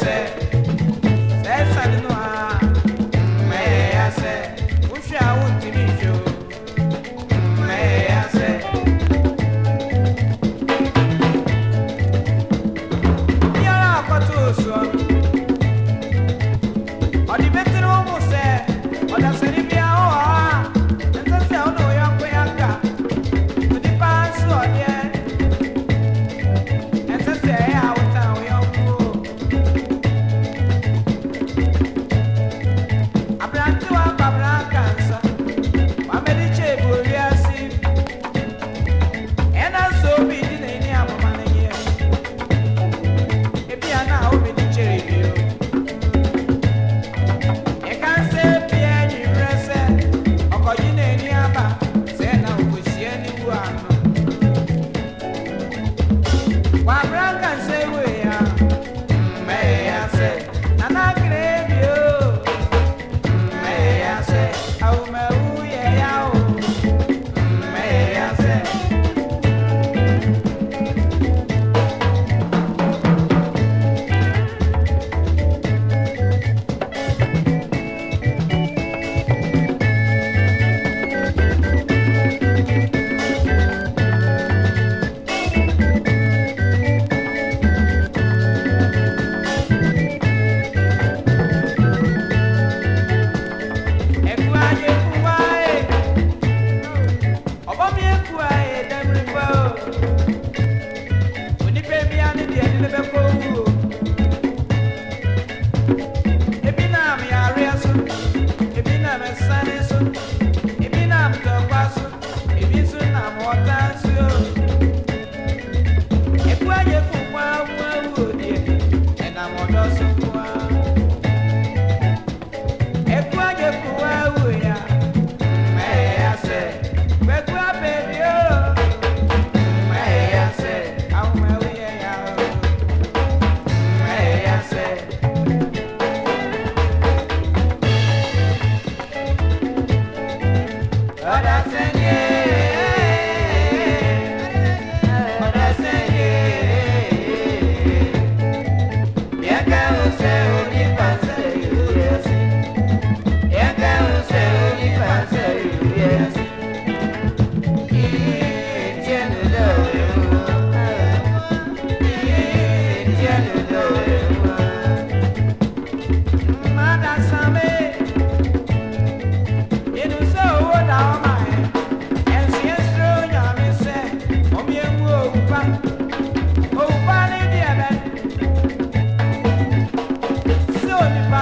mmɛɛya Ọ̀dà sẹ́ni